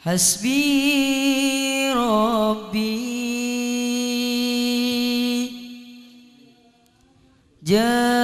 حسبي ربي جل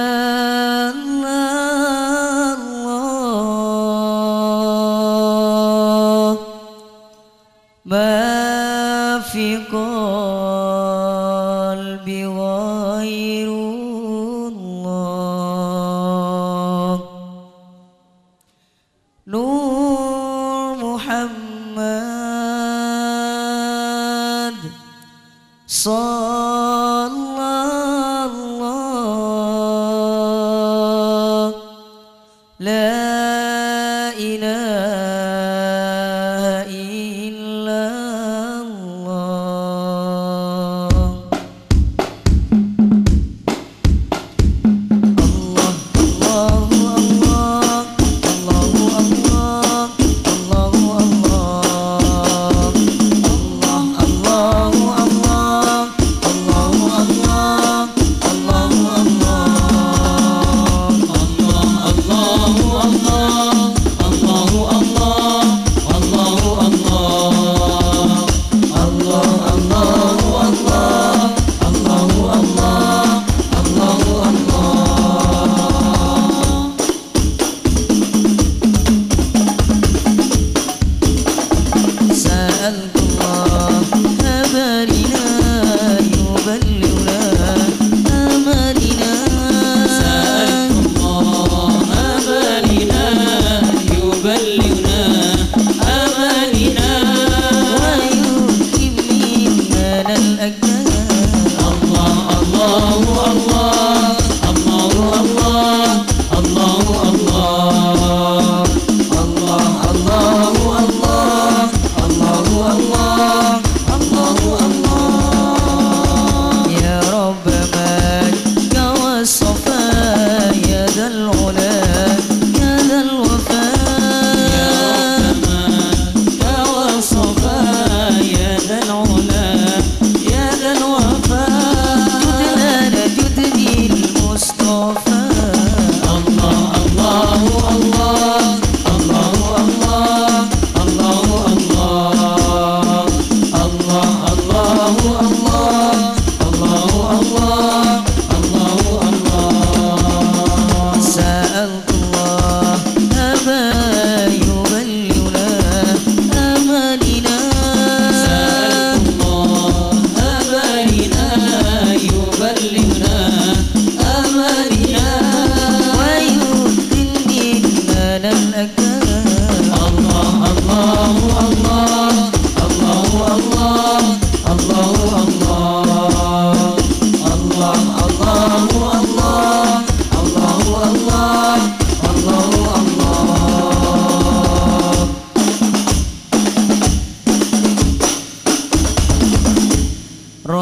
Oh.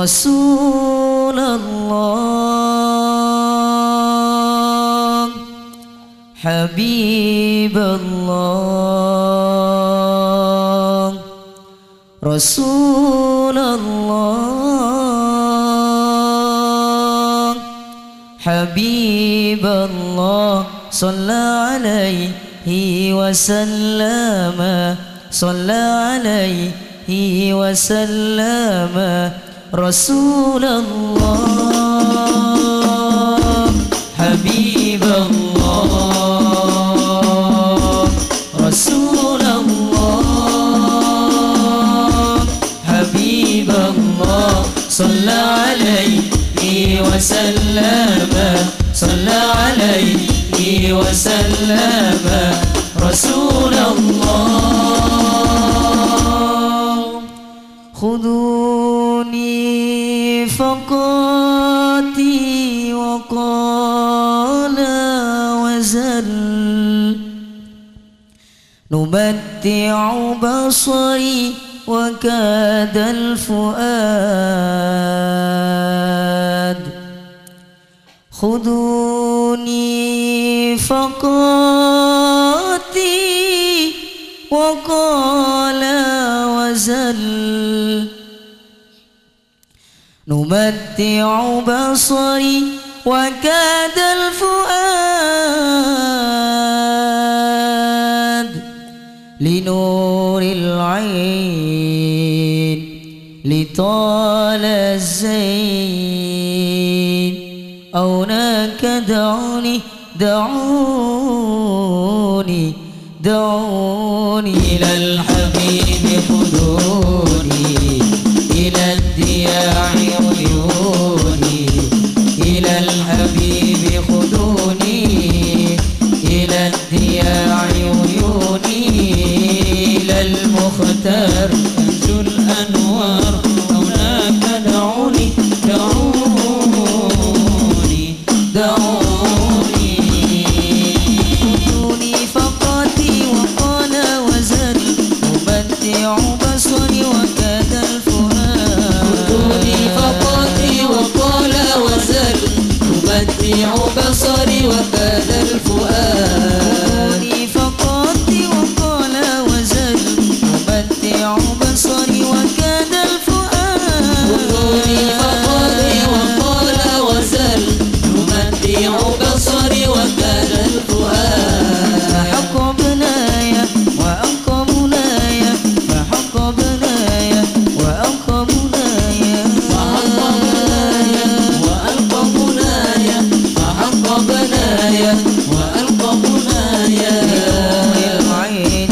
رسول الله حبيب الله رسول رسول الله. حبيب الله صلى عليه وسلم. صلى عليه وسلم. رسول الله. حبيب الله. صلى عليه وسلم صلى عليه وسلم رسول الله. خذوني فقاتي وقال وزل. نمتع بصري وكاد الفؤاد. خذوني فقاتي وقال وزل. نمتع بصري وكاد الفؤاد. لنور العين لطال الزين أوناك دعوني دعوني دعوني إلى الأنوار. بنايا وألقى منايا العين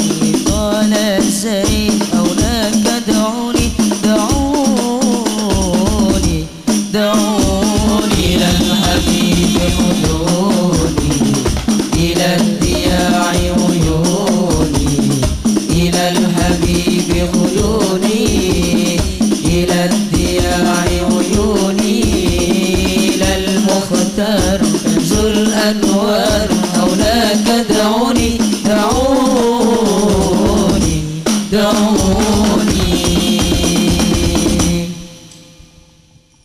قال الزين أولاك دعوني دعوني دعوني إلى الحبيب خذوني إلى الدياع عيوني إلى الحبيب خذوني إلى الدياع عيوني إلى المختار الأنوار دعوني دعوني دعوني